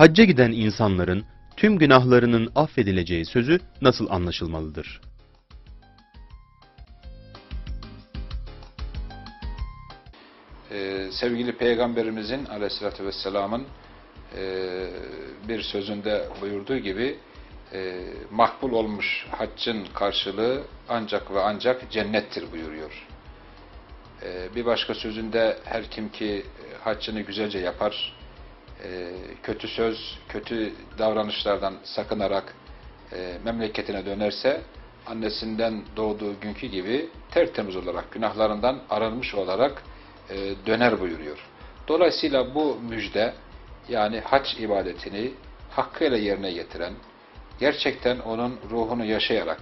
Hacca giden insanların tüm günahlarının affedileceği sözü nasıl anlaşılmalıdır? Ee, sevgili Peygamberimizin aleyhissalatü vesselamın e, bir sözünde buyurduğu gibi e, makbul olmuş haccın karşılığı ancak ve ancak cennettir buyuruyor. E, bir başka sözünde her kim ki haccını güzelce yapar, kötü söz, kötü davranışlardan sakınarak e, memleketine dönerse annesinden doğduğu günkü gibi tertemiz olarak günahlarından arınmış olarak e, döner buyuruyor. Dolayısıyla bu müjde yani hac ibadetini hakkıyla yerine getiren, gerçekten onun ruhunu yaşayarak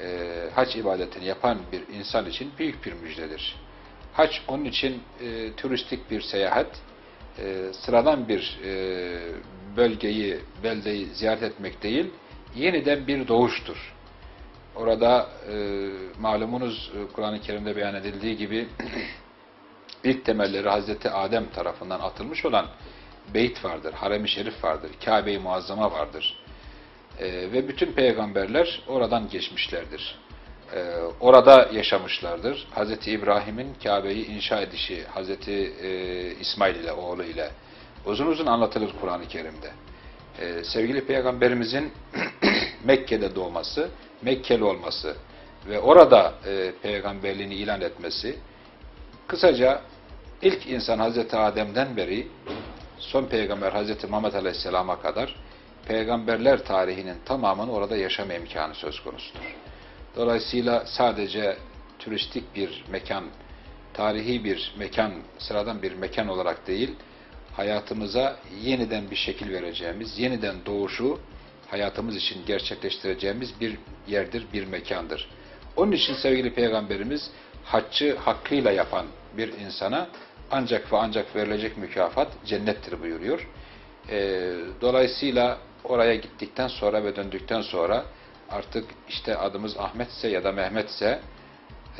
e, hac ibadetini yapan bir insan için büyük bir müjdedir. Hac onun için e, turistik bir seyahat, e, sıradan bir e, bölgeyi, beldeyi ziyaret etmek değil, yeniden bir doğuştur. Orada e, malumunuz e, Kur'an-ı Kerim'de beyan edildiği gibi ilk temelleri Hazreti Adem tarafından atılmış olan beyt vardır, harem-i şerif vardır, Kabe-i Muazzama vardır. E, ve bütün peygamberler oradan geçmişlerdir. E, orada yaşamışlardır. Hazreti İbrahim'in Kabe'yi inşa edişi, Hazreti e, İsmail ile, oğlu ile uzun uzun anlatılır Kur'an-ı Kerim'de. E, sevgili peygamberimizin Mekke'de doğması, Mekkeli olması ve orada peygamberliğini ilan etmesi, kısaca ilk insan Hazreti Adem'den beri son peygamber Hazreti Muhammed Aleyhisselam'a kadar peygamberler tarihinin tamamını orada yaşama imkanı söz konusudur. Dolayısıyla sadece turistik bir mekan, tarihi bir mekan, sıradan bir mekan olarak değil, hayatımıza yeniden bir şekil vereceğimiz, yeniden doğuşu hayatımız için gerçekleştireceğimiz bir yerdir, bir mekandır. Onun için sevgili Peygamberimiz haccı hakkıyla yapan bir insana ancak ve ancak verilecek mükafat cennettir buyuruyor. E, dolayısıyla oraya gittikten sonra ve döndükten sonra artık işte adımız Ahmetse ya da Mehmetse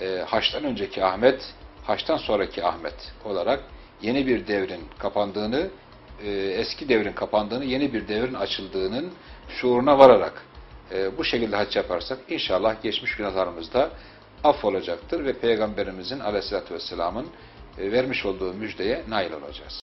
e, Haç'tan önceki Ahmet, Haç'tan sonraki Ahmet olarak yeni bir devrin kapandığını, e, eski devrin kapandığını, yeni bir devrin açıldığının şuuruna vararak e, bu şekilde hac yaparsak inşallah geçmiş günahlarımız da affolacaktır ve Peygamberimizin aleyhissalatü vesselamın e, vermiş olduğu müjdeye nail olacağız.